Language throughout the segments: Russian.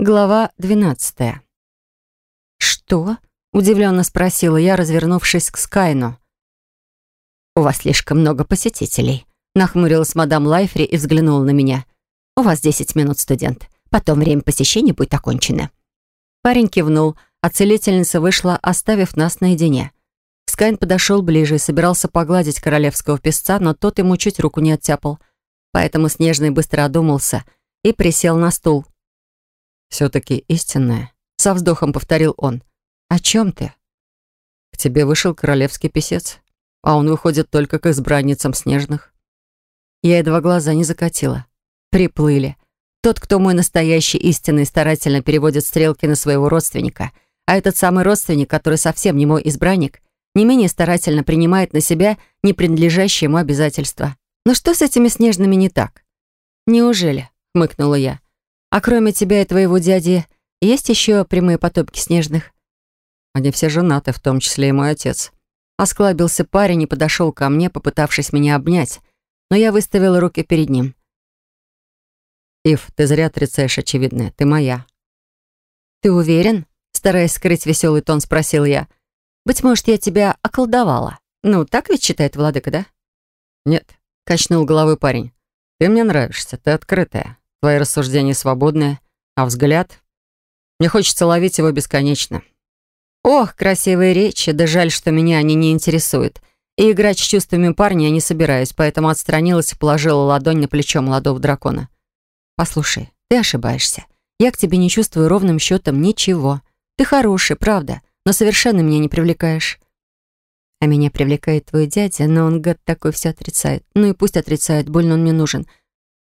Глава двенадцатая. «Что?» — удивленно спросила я, развернувшись к Скайну. «У вас слишком много посетителей», — нахмурилась мадам Лайфри и взглянула на меня. «У вас десять минут, студент. Потом время посещения будет окончено». Парень кивнул, а целительница вышла, оставив нас наедине. Скайн подошел ближе и собирался погладить королевского песца, но тот ему чуть руку не оттяпал. Поэтому Снежный быстро одумался и присел на стул. «Все-таки истинная», — со вздохом повторил он. «О чем ты?» «К тебе вышел королевский писец, а он выходит только к избранницам снежных». Я едва глаза не закатила. Приплыли. Тот, кто мой настоящий истинный, старательно переводит стрелки на своего родственника, а этот самый родственник, который совсем не мой избранник, не менее старательно принимает на себя не принадлежащие ему обязательства. Но что с этими снежными не так? «Неужели?» — хмыкнула я. А кроме тебя и твоего дяди, есть еще прямые потомки снежных?» «Они все женаты, в том числе и мой отец». Осклабился парень и подошел ко мне, попытавшись меня обнять, но я выставила руки перед ним. «Ив, ты зря отрицаешь очевидное. Ты моя». «Ты уверен?» Стараясь скрыть веселый тон, спросил я. «Быть может, я тебя околдовала. Ну, так ведь считает владыка, да?» «Нет», — качнул головой парень. «Ты мне нравишься, ты открытая. Твои рассуждения свободные, а взгляд... Мне хочется ловить его бесконечно. Ох, красивые речи, да жаль, что меня они не интересуют. И играть с чувствами парня я не собираюсь, поэтому отстранилась и положила ладонь на плечо молодого дракона. «Послушай, ты ошибаешься. Я к тебе не чувствую ровным счетом ничего. Ты хороший, правда, но совершенно меня не привлекаешь». А меня привлекает твой дядя, но он, гад такой, все отрицает. Ну и пусть отрицает, больно он мне нужен.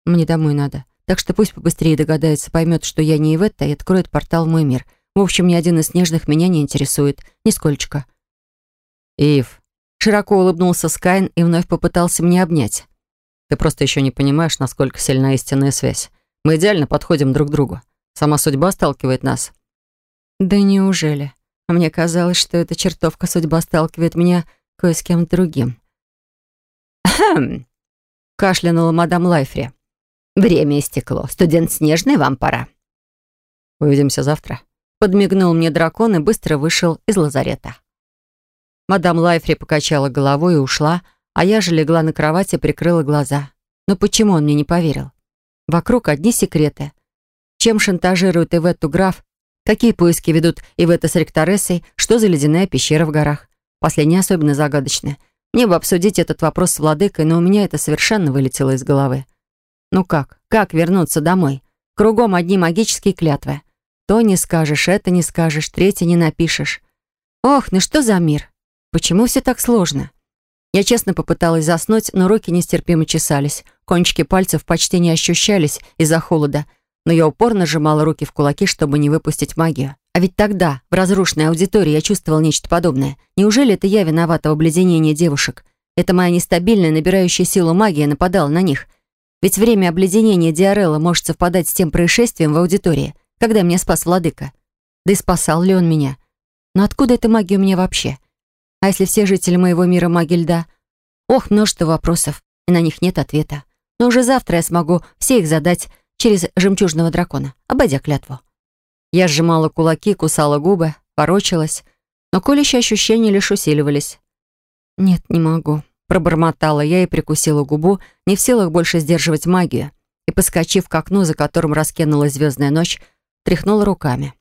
Мне домой надо. Так что пусть побыстрее догадается, поймет, что я не Иветта, и откроет портал в мой мир. В общем, ни один из снежных меня не интересует. Нисколько. Ив. Широко улыбнулся Скайн и вновь попытался меня обнять. Ты просто еще не понимаешь, насколько сильна истинная связь. Мы идеально подходим друг к другу. Сама судьба сталкивает нас. Да неужели? Мне казалось, что эта чертовка судьба сталкивает меня кое с кем другим. «Хм!» — кашлянула мадам Лайфри. Время истекло. Студент Снежный, вам пора. Увидимся завтра. Подмигнул мне дракон и быстро вышел из лазарета. Мадам Лайфри покачала головой и ушла, а я же легла на кровати и прикрыла глаза. Но почему он мне не поверил? Вокруг одни секреты. Чем шантажирует Иветту граф? Какие поиски ведут Иветта с ректорессой? Что за ледяная пещера в горах? Последнее особенно загадочное. Мне бы обсудить этот вопрос с владыкой, но у меня это совершенно вылетело из головы. Ну как? Как вернуться домой? Кругом одни магические клятвы. То не скажешь, это не скажешь, третье не напишешь. Ох, ну что за мир? Почему все так сложно? Я честно попыталась заснуть, но руки нестерпимо чесались. Кончики пальцев почти не ощущались из-за холода, но я упорно сжимала руки в кулаки, чтобы не выпустить магию. А ведь тогда, в разрушенной аудитории, я чувствовал нечто подобное. Неужели это я виновата в обледенении девушек? Это моя нестабильная, набирающая силу магия нападала на них — ведь время обледенения Диарелла может совпадать с тем происшествием в аудитории, когда меня спас владыка. Да и спасал ли он меня? Но откуда эта магия у меня вообще? А если все жители моего мира маги льда? Ох, множество вопросов, и на них нет ответа. Но уже завтра я смогу все их задать через жемчужного дракона, обойдя клятву. Я сжимала кулаки, кусала губы, ворочалась, но колющие ощущения лишь усиливались. Нет, не могу. Пробормотала я и прикусила губу, не в силах больше сдерживать магию, и, поскочив к окну, за которым раскинулась звездная ночь, тряхнула руками.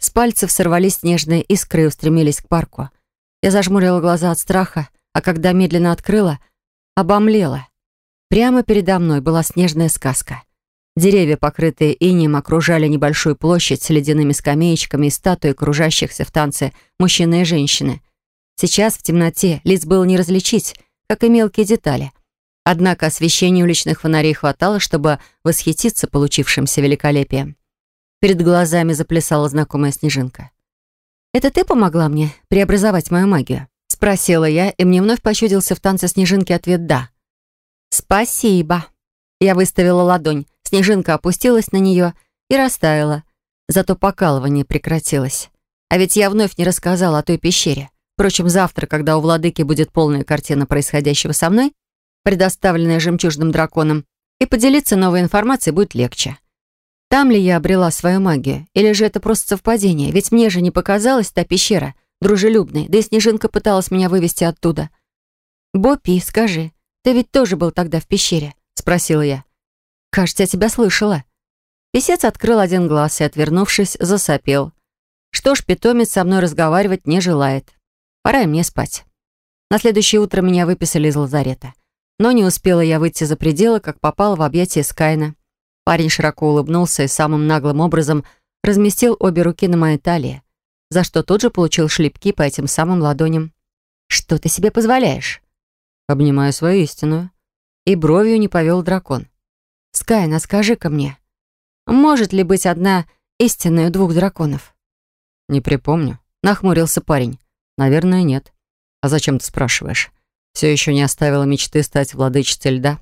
С пальцев сорвались снежные искры и устремились к парку. Я зажмурила глаза от страха, а когда медленно открыла, обомлела. Прямо передо мной была снежная сказка. Деревья, покрытые инеем, окружали небольшую площадь с ледяными скамеечками и статуи кружащихся в танце мужчины и женщины. Сейчас в темноте лиц было не различить, как и мелкие детали. Однако освещения уличных фонарей хватало, чтобы восхититься получившимся великолепием. Перед глазами заплясала знакомая снежинка. «Это ты помогла мне преобразовать мою магию?» Спросила я, и мне вновь почудился в танце снежинки ответ «да». «Спасибо». Я выставила ладонь. Снежинка опустилась на нее и растаяла. Зато покалывание прекратилось. А ведь я вновь не рассказала о той пещере. Впрочем, завтра, когда у владыки будет полная картина происходящего со мной, предоставленная жемчужным драконом, и поделиться новой информацией будет легче. Там ли я обрела свою магию? Или же это просто совпадение? Ведь мне же не показалась та пещера дружелюбной, да и Снежинка пыталась меня вывести оттуда. «Боппи, скажи, ты ведь тоже был тогда в пещере?» — спросила я. «Кажется, я тебя слышала». Песец открыл один глаз и, отвернувшись, засопел. Что ж, питомец со мной разговаривать не желает. Пора и мне спать. На следующее утро меня выписали из лазарета. Но не успела я выйти за пределы, как попала в объятия Скайна. Парень широко улыбнулся и самым наглым образом разместил обе руки на моей талии, за что тут же получил шлепки по этим самым ладоням. «Что ты себе позволяешь?» Обнимаю свою истинную. И бровью не повел дракон. «Скайна, скажи-ка мне, может ли быть одна истинная двух драконов?» «Не припомню», — нахмурился парень. «Наверное, нет. А зачем ты спрашиваешь? Все еще не оставила мечты стать владычицей льда?»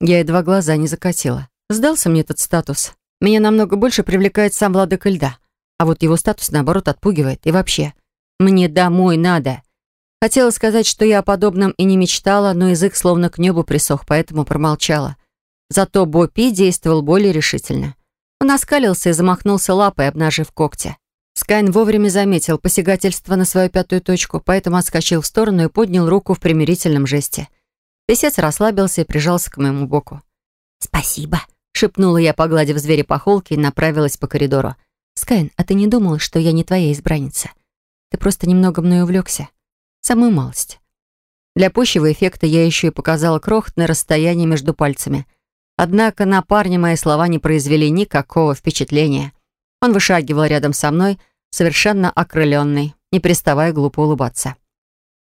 Я едва глаза не закатила. Сдался мне этот статус. Меня намного больше привлекает сам владыка льда. А вот его статус, наоборот, отпугивает. И вообще, мне домой надо. Хотела сказать, что я о подобном и не мечтала, но язык словно к небу присох, поэтому промолчала. Зато Бопи действовал более решительно. Он оскалился и замахнулся лапой, обнажив когти. Скайн вовремя заметил посягательство на свою пятую точку, поэтому отскочил в сторону и поднял руку в примирительном жесте. Песец расслабился и прижался к моему боку. «Спасибо», Шепнула я, погладив зверя по холке, и направилась по коридору. «Скайн, а ты не думал, что я не твоя избранница? Ты просто немного мной увлекся. Самую малость». Для пущего эффекта я еще и показала крохотное расстояние между пальцами. Однако на парня мои слова не произвели никакого впечатления. Он вышагивал рядом со мной, совершенно окрыленный, не переставая глупо улыбаться.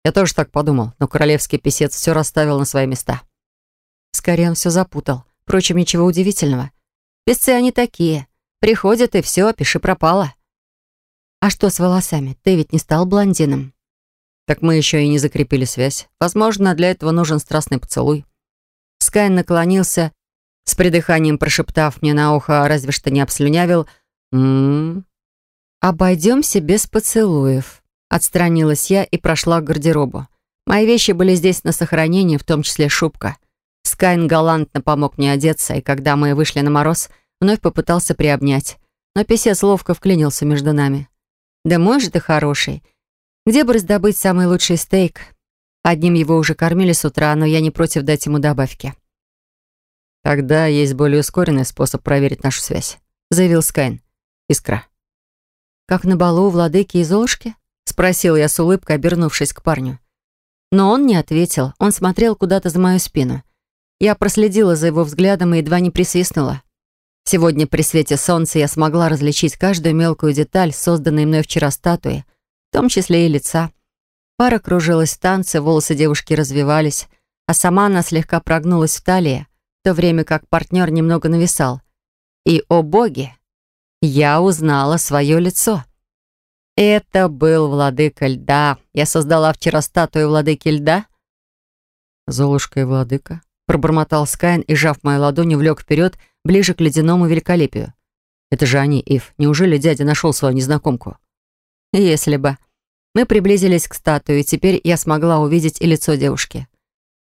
Я тоже так подумал, но королевский писец все расставил на свои места. Скорее он все запутал. Впрочем, ничего удивительного. Песцы они такие. Приходят и все, пиши пропало. А что с волосами? Ты ведь не стал блондином? Так мы еще и не закрепили связь. Возможно, для этого нужен страстный поцелуй. Скайн наклонился, с придыханием прошептав мне на ухо, разве что не обслюнявил. «М-м-м». «Обойдемся без поцелуев», — отстранилась я и прошла к гардеробу. Мои вещи были здесь на сохранение, в том числе шубка. Скайн галантно помог мне одеться, и когда мы вышли на мороз, вновь попытался приобнять. Но писец ловко вклинился между нами. «Да мой же ты хороший. Где бы раздобыть самый лучший стейк? Одним его уже кормили с утра, но я не против дать ему добавки». «Тогда есть более ускоренный способ проверить нашу связь», — заявил Скайн. «Искра». «Как на балу у владыки и Золушки?» — спросил я с улыбкой, обернувшись к парню. Но он не ответил, он смотрел куда-то за мою спину. Я проследила за его взглядом и едва не присвистнула. Сегодня при свете солнца я смогла различить каждую мелкую деталь, созданной мной вчера статуи, в том числе и лица. Пара кружилась в танце, волосы девушки развивались, а сама она слегка прогнулась в талии, в то время как партнер немного нависал. И, о боги, я узнала свое лицо. Это был владыка льда. Я создала вчера статую владыки льда. Золушка и владыка? Пробормотал Скайн и, сжав мою ладонь, влек вперед, ближе к ледяному великолепию. «Это же они, Ив. Неужели дядя нашел свою незнакомку?» «Если бы». Мы приблизились к статуе, и теперь я смогла увидеть и лицо девушки.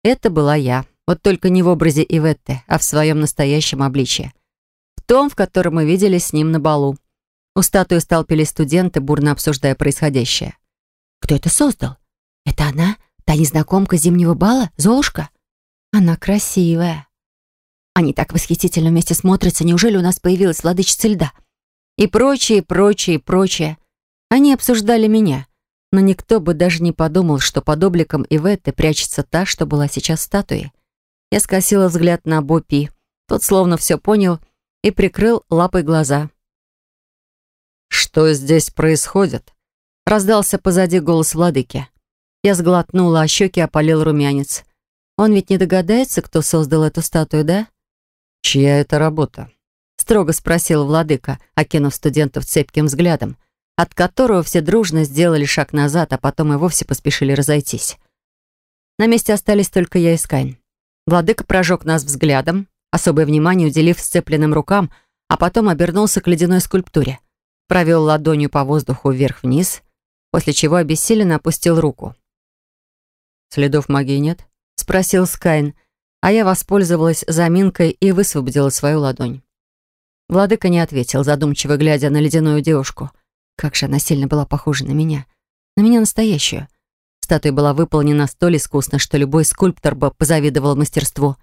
Это была я. Вот только не в образе Иветты, а в своем настоящем обличье. В том, в котором мы виделись с ним на балу. У статуи сталпились студенты, бурно обсуждая происходящее. «Кто это создал? Это она? Та незнакомка зимнего бала? Золушка?» Она красивая. Они так восхитительно вместе смотрятся. Неужели у нас появилась владычица льда? И прочее, прочее, прочее. Они обсуждали меня. Но никто бы даже не подумал, что под обликом Иветты прячется та, что была сейчас статуей. Я скосила взгляд на Бопи. Тот словно все понял и прикрыл лапой глаза. «Что здесь происходит?» Раздался позади голос владыки. Я сглотнула, а щеки опалил румянец. Он ведь не догадается, кто создал эту статую, да? «Чья это работа?» Строго спросил владыка, окинув студентов цепким взглядом, от которого все дружно сделали шаг назад, а потом и вовсе поспешили разойтись. На месте остались только я и Скайн. Владыка прожег нас взглядом, особое внимание уделив сцепленным рукам, а потом обернулся к ледяной скульптуре. Провел ладонью по воздуху вверх-вниз, после чего обессиленно опустил руку. «Следов магии нет?» спросил Скайн, а я воспользовалась заминкой и высвободила свою ладонь. Владыка не ответил, задумчиво глядя на ледяную девушку. Как же она сильно была похожа на меня. На меня настоящую. Статуя была выполнена столь искусно, что любой скульптор бы позавидовал мастерству.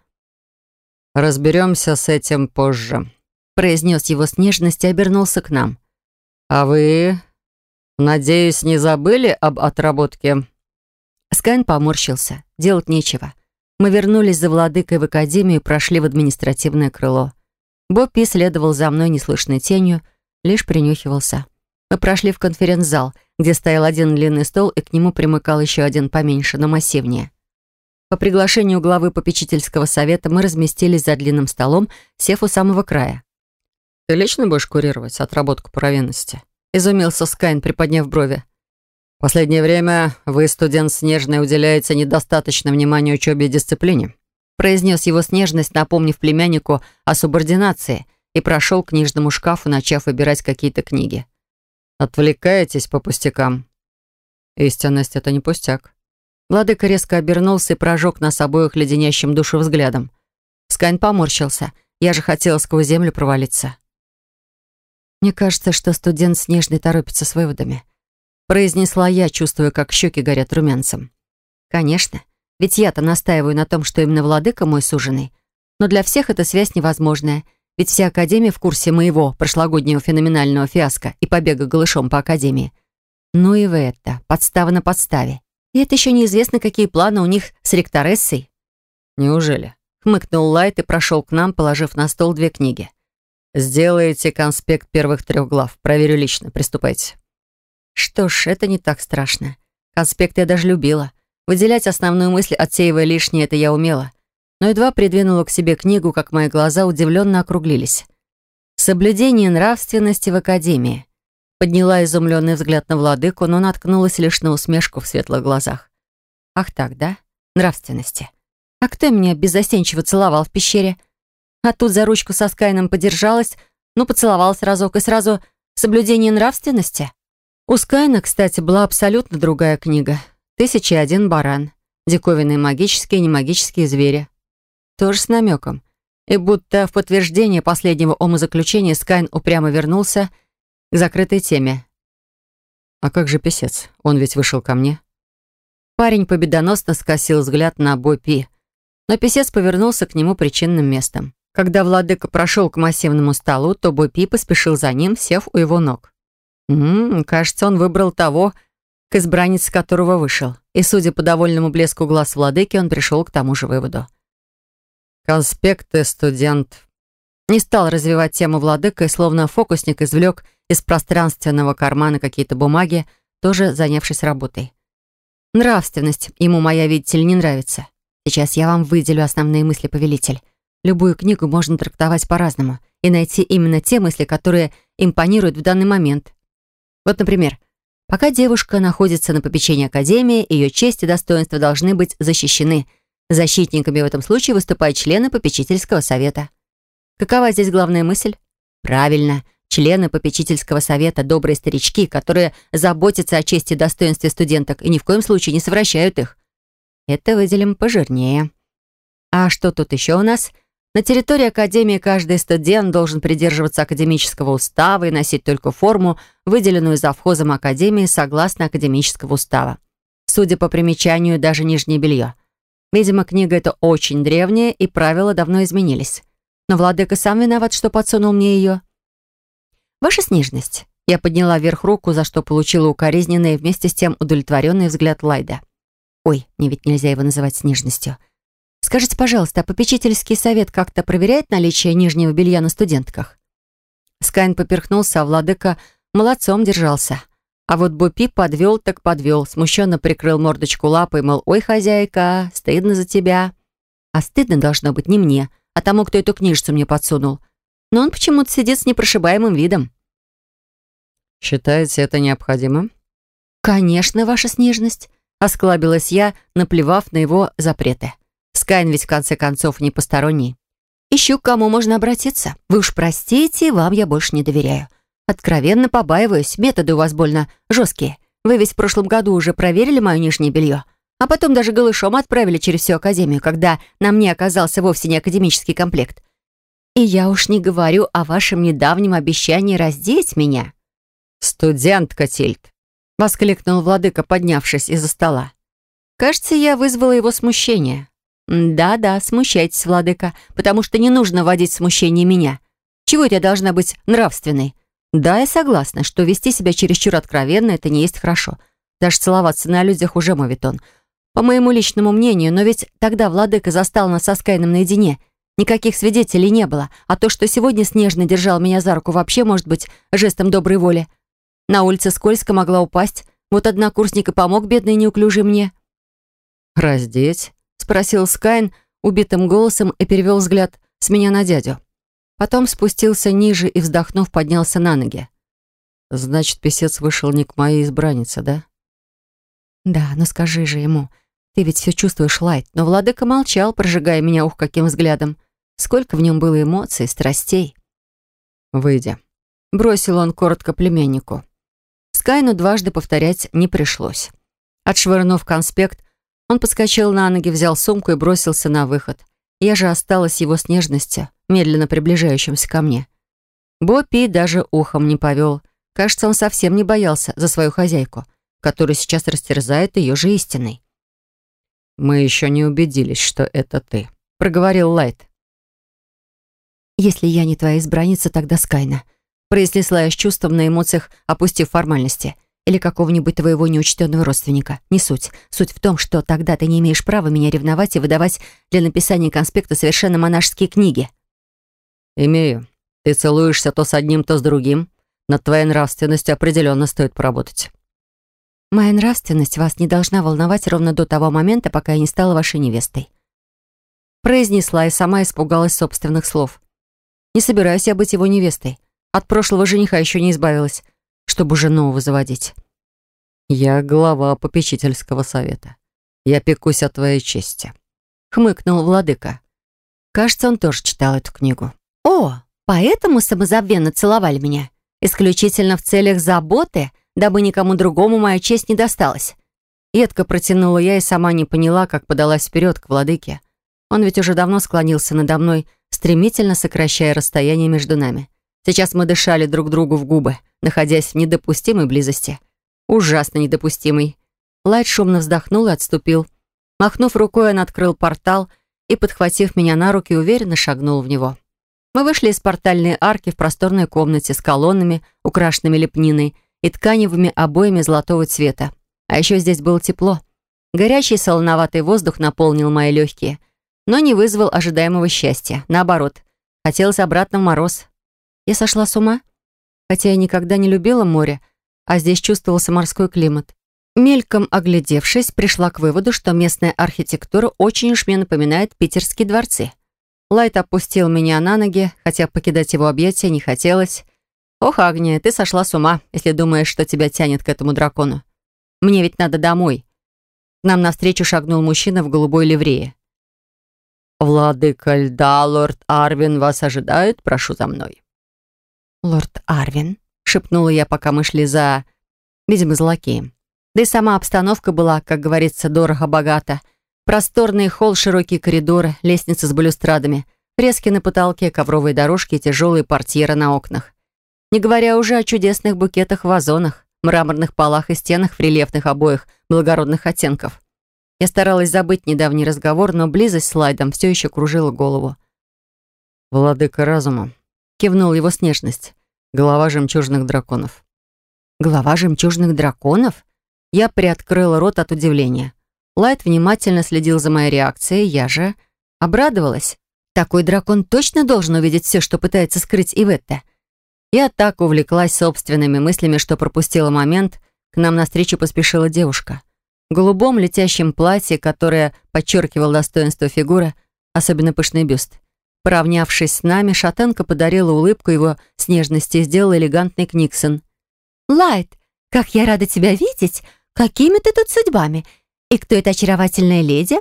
«Разберемся с этим позже», — произнес его с нежностью и обернулся к нам. «А вы, надеюсь, не забыли об отработке?» Скайн поморщился. Делать нечего. Мы вернулись за владыкой в академию и прошли в административное крыло. Боппи следовал за мной неслышной тенью, лишь принюхивался. Мы прошли в конференц-зал, где стоял один длинный стол, и к нему примыкал еще один поменьше, но массивнее. По приглашению главы попечительского совета мы разместились за длинным столом, сев у самого края. «Ты лично будешь курировать отработку провинности?» — изумился Скайн, приподняв брови. «Последнее время вы, студент Снежный, уделяете недостаточно внимания учебе и дисциплине», произнес его снежность, напомнив племяннику о субординации, и прошел к книжному шкафу, начав выбирать какие-то книги. Отвлекаетесь по пустякам. Истинность — это не пустяк. Владыка резко обернулся и прожег нас обоих леденящим душу взглядом. Скань поморщился. Я же хотела сквозь землю провалиться. «Мне кажется, что студент Снежный торопится с выводами», произнесла я, чувствуя, как щеки горят румянцем. «Конечно, ведь я-то настаиваю на том, что именно владыка мой суженый. Но для всех эта связь невозможная — ведь вся Академия в курсе моего прошлогоднего феноменального фиаско и побега голышом по Академии. Ну и вы это, подстава на подставе. И это еще неизвестно, какие планы у них с ректорессой. Неужели? Хмыкнул Лайт и прошел к нам, положив на стол две книги. «Сделайте конспект первых трех глав. Проверю лично. Приступайте». Что ж, это не так страшно. Конспект я даже любила. Выделять основную мысль, отсеивая лишнее, это я умела но едва придвинула к себе книгу, как мои глаза удивленно округлились. «Соблюдение нравственности в Академии». Подняла изумленный взгляд на владыку, но наткнулась лишь на усмешку в светлых глазах. «Ах так, да? Нравственности. А кто меня беззастенчиво целовал в пещере? А тут за ручку со Скайном подержалась, ну, поцеловалась разок и сразу «Соблюдение нравственности». У Скайна, кстати, была абсолютно другая книга. «Тысяча и один баран». Диковинные магические и немагические звери. Тоже с намеком. И будто в подтверждение последнего умозаключения Скайн упрямо вернулся к закрытой теме. «А как же писец? Он ведь вышел ко мне». Парень победоносно скосил взгляд на Бопи, но писец повернулся к нему причинным местом. Когда владыка прошел к массивному столу, то Бопи поспешил за ним, сев у его ног. М -м, кажется, он выбрал того, к избраннице которого вышел. И, судя по довольному блеску глаз владыки, он пришел к тому же выводу. «Конспекты, студент». Не стал развивать тему владыка и словно фокусник извлек из пространственного кармана какие-то бумаги, тоже занявшись работой. Нравственность ему моя, видите ли, не нравится. Сейчас я вам выделю основные мысли, повелитель. Любую книгу можно трактовать по-разному и найти именно те мысли, которые импонируют в данный момент. Вот, например, пока девушка находится на попечении Академии, ее честь и достоинство должны быть защищены – Защитниками в этом случае выступают члены попечительского совета. Какова здесь главная мысль? Правильно, члены попечительского совета – добрые старички, которые заботятся о чести и достоинстве студенток и ни в коем случае не совращают их. Это выделим пожирнее. А что тут еще у нас? На территории Академии каждый студент должен придерживаться академического устава и носить только форму, выделенную завхозом Академии согласно академического устава. Судя по примечанию, даже нижнее белье – Видимо, книга эта очень древняя, и правила давно изменились. Но владыка сам виноват, что подсунул мне ее. Ваша снежность. Я подняла вверх руку, за что получила укоризненный вместе с тем удовлетворенный взгляд Лайда. Ой, мне ведь нельзя его называть снежностью. Скажите, пожалуйста, а попечительский совет как-то проверяет наличие нижнего белья на студентках? Скайн поперхнулся, а владыка молодцом держался. А вот Бупи подвел так подвел, смущенно прикрыл мордочку лапой, мол, «Ой, хозяйка, стыдно за тебя». А стыдно должно быть не мне, а тому, кто эту книжицу мне подсунул. Но он почему-то сидит с непрошибаемым видом. «Считаете это необходимо?» «Конечно, ваша снежность», — осклабилась я, наплевав на его запреты. Скайн ведь в конце концов не посторонний. «Ищу, к кому можно обратиться. Вы уж простите, вам я больше не доверяю. Откровенно побаиваюсь, методы у вас больно жесткие. Вы ведь в прошлом году уже проверили мое нижнее белье, а потом даже голышом отправили через всю академию, когда на мне оказался вовсе не академический комплект. И я уж не говорю о вашем недавнем обещании раздеть меня». «Студентка Тильд!» — воскликнул владыка, поднявшись из-за стола. Кажется, я вызвала его смущение. «Да-да, смущайтесь, владыка, потому что не нужно вводить в смущение меня. Чего это я должна быть нравственной? Да, я согласна, что вести себя чересчур откровенно — это не есть хорошо. Даже целоваться на людях уже моветон. По моему личному мнению, но ведь тогда владыка застал нас со Скайном наедине. Никаких свидетелей не было, а то, что сегодня Снежно держал меня за руку, вообще может быть жестом доброй воли. На улице скользко могла упасть. Вот однокурсник и помог бедной неуклюжей мне. «Раздеть?» — спросил Скайн убитым голосом и перевел взгляд с меня на дядю. Потом спустился ниже и, вздохнув, поднялся на ноги. «Значит, писец вышел не к моей избраннице, да?» «Да, но скажи же ему, ты ведь все чувствуешь, Лайт». Но владыка молчал, прожигая меня ух каким взглядом. Сколько в нем было эмоций, страстей. «Выйди», — бросил он коротко племяннику. Скайну дважды повторять не пришлось. Отшвырнув конспект, он подскочил на ноги, взял сумку и бросился на выход. Я же осталась его с нежностью, медленно приближающимся ко мне. Боппи даже ухом не повел. Кажется, он совсем не боялся за свою хозяйку, которая сейчас растерзает ее же истиной. «Мы еще не убедились, что это ты», — проговорил Лайт. «Если я не твоя избранница, тогда Скайна», — произнесла я с чувством на эмоциях, опустив формальности — или какого-нибудь твоего неучтенного родственника. Не суть. Суть в том, что тогда ты не имеешь права меня ревновать и выдавать для написания конспекта совершенно монашеские книги. «Имею. Ты целуешься то с одним, то с другим. Над твоей нравственностью определенно стоит поработать». «Моя нравственность вас не должна волновать ровно до того момента, пока я не стала вашей невестой». Произнесла и сама испугалась собственных слов. «Не собираюсь я быть его невестой. От прошлого жениха еще не избавилась чтобы уже нового заводить. «Я глава попечительского совета. Я пекусь о твоей чести», — хмыкнул владыка. Кажется, он тоже читал эту книгу. «О, поэтому самозабвенно целовали меня? Исключительно в целях заботы, дабы никому другому моя честь не досталась?» Едко протянула я и сама не поняла, как подалась вперед к владыке. Он ведь уже давно склонился надо мной, стремительно сокращая расстояние между нами. Сейчас мы дышали друг другу в губы, находясь в недопустимой близости. Ужасно недопустимой. Лайт шумно вздохнул и отступил. Махнув рукой, он открыл портал и, подхватив меня на руки, уверенно шагнул в него. Мы вышли из портальной арки в просторной комнате с колоннами, украшенными лепниной и тканевыми обоями золотого цвета. А еще здесь было тепло. Горячий солоноватый воздух наполнил мои легкие, но не вызвал ожидаемого счастья. Наоборот, хотелось обратно в мороз. Я сошла с ума? Хотя я никогда не любила море, а здесь чувствовался морской климат. Мельком оглядевшись, пришла к выводу, что местная архитектура очень уж мне напоминает питерские дворцы. Лайт опустил меня на ноги, хотя покидать его объятия не хотелось. «Ох, Агния, ты сошла с ума, если думаешь, что тебя тянет к этому дракону. Мне ведь надо домой». К нам навстречу шагнул мужчина в голубой ливрее. «Владыка льда, лорд Арвин, вас ожидает. Прошу за мной». «Лорд Арвин», — шепнула я, пока мы шли за... видимо, за лакеем. Да и сама обстановка была, как говорится, дорого-богато. Просторный холл, широкие коридоры, лестницы с балюстрадами, фрески на потолке, ковровые дорожки и тяжелые портьеры на окнах. Не говоря уже о чудесных букетах в вазонах, мраморных полах и стенах в рельефных обоях благородных оттенков. Я старалась забыть недавний разговор, но близость с Лайтом все еще кружила голову. «Владыка разума», — кивнул его снежность. Голова жемчужных драконов. Голова жемчужных драконов? Я приоткрыла рот от удивления. Лайт внимательно следил за моей реакцией, я же обрадовалась. Такой дракон точно должен увидеть все, что пытается скрыть Иветта. Я так увлеклась собственными мыслями, что пропустила момент. К нам навстречу поспешила девушка. В голубом летящем платье, которое подчеркивало достоинство фигуры, особенно пышный бюст. Поравнявшись с нами, шатенка подарила улыбку его снежности и сделала элегантный книксон. «Лайт, как я рада тебя видеть! Какими ты тут судьбами? И кто эта очаровательная леди?»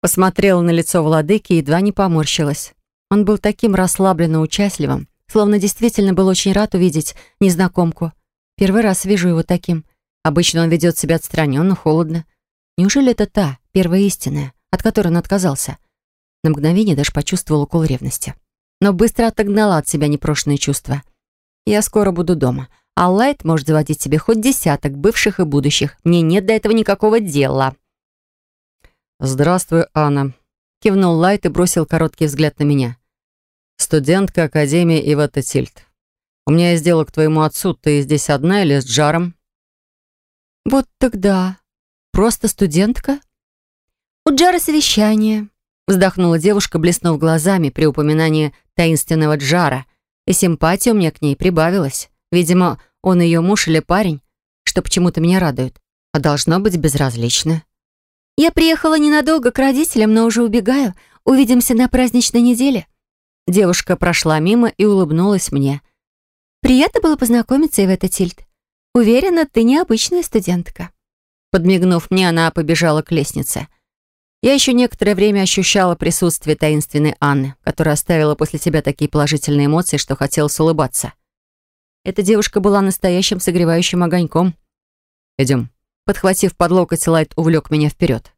Посмотрела на лицо владыки и едва не поморщилась. Он был таким расслабленно участливым, словно действительно был очень рад увидеть незнакомку. Первый раз вижу его таким. Обычно он ведет себя отстраненно, холодно. Неужели это та, первая истинная, от которой он отказался? На мгновение даже почувствовал укол ревности. но быстро отогнала от себя непрошенные чувства. Я скоро буду дома, а Лайт может заводить себе хоть десяток бывших и будущих. Мне нет до этого никакого дела. «Здравствуй, Анна», — кивнул Лайт и бросил короткий взгляд на меня. «Студентка Академии Ивета Тильт. У меня есть дело к твоему отцу. Ты здесь одна или с Джаром?» «Вот тогда. Просто студентка?» «У Джара совещание», — вздохнула девушка, блеснув глазами при упоминании таинственного Джара, и симпатия у меня к ней прибавилась. Видимо, он ее муж или парень, что почему-то меня радует, а должно быть безразлично. «Я приехала ненадолго к родителям, но уже убегаю. Увидимся на праздничной неделе». Девушка прошла мимо и улыбнулась мне. «Приятно было познакомиться, Ивета Тильд. Уверена, ты необычная студентка». Подмигнув мне, она побежала к лестнице. Я еще некоторое время ощущала присутствие таинственной Анны, которая оставила после себя такие положительные эмоции, что хотелось улыбаться. Эта девушка была настоящим согревающим огоньком. «Идем», Подхватив под локоть, Лайт увлек меня вперед.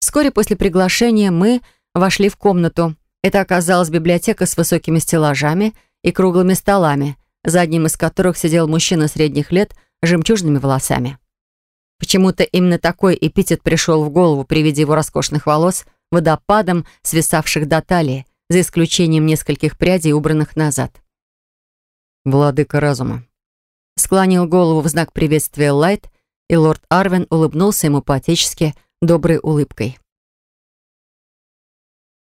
Вскоре после приглашения мы вошли в комнату. Это оказалась библиотека с высокими стеллажами и круглыми столами, за одним из которых сидел мужчина средних лет с жемчужными волосами. Почему-то именно такой эпитет пришел в голову при виде его роскошных волос, водопадом, свисавших до талии, за исключением нескольких прядей, убранных назад. «Владыка разума», склонил голову в знак приветствия Лайт и лорд Арвен улыбнулся ему по-отечески доброй улыбкой.